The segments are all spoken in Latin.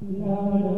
Yeah.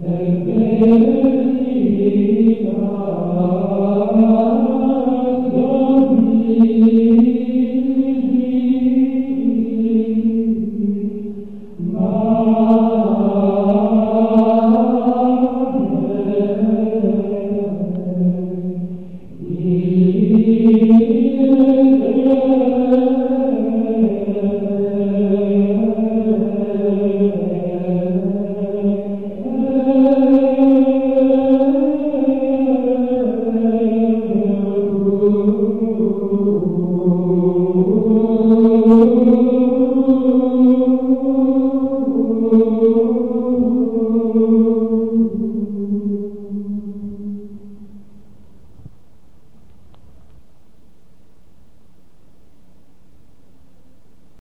Te bene dicam,